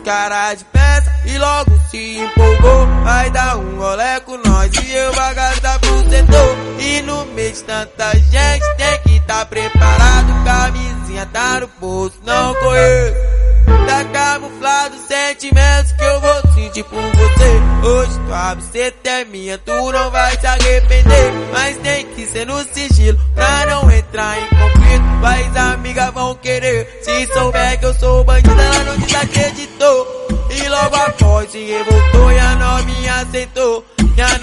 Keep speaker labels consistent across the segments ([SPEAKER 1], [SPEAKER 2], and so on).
[SPEAKER 1] cara de peça e logo se empolgou. Vai dar um rolê com nós e eu vou gastar pro setor. E no meio de tanta gente tem que tá preparado. Camisinha tá no bolso, não conheço. Tá camuflado sentimentos que eu vou sentir por você. Hoje tua buceta é minha, tu não vai se arrepender. Mas tem que ser no sigilo pra não entrar em conflito. Mas amigas vão querer. Se souber que eu sou bandida, ela não desacreditou. E logo após se revoltou e a novinha aceitou. E a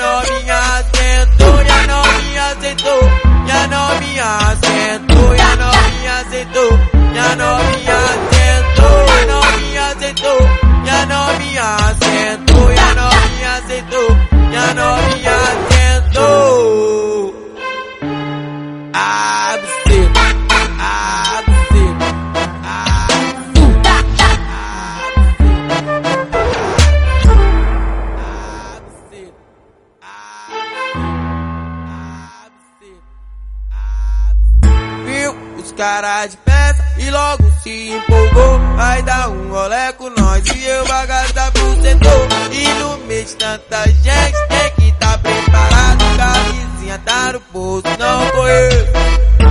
[SPEAKER 1] os caras de peça e logo se empolgou. Vai dar um rolê com nós e eu gastar pro setor. E no meio de tanta gente tem que tá preparado. Camisinha tá no bolso, não conheço.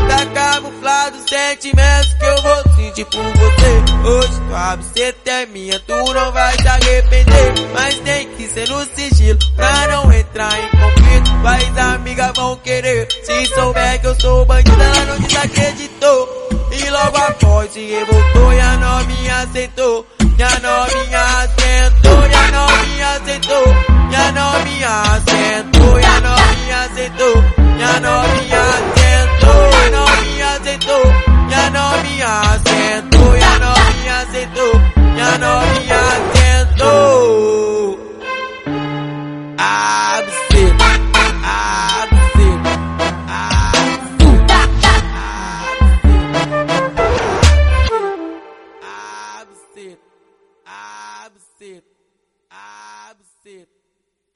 [SPEAKER 1] Tá camuflado sentimentos que eu vou sentir por você. Hoje tua buceta é minha, tu não vai se arrepender. Mas tem que ser no sigilo pra não entrar em conflito. Mas amigas vão querer. Se souber que eu sou bandida, não desacreditou. E logo após se revoltou e a novinha aceitou. E a novinha aceitou, Absit. Absit.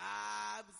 [SPEAKER 1] abstain.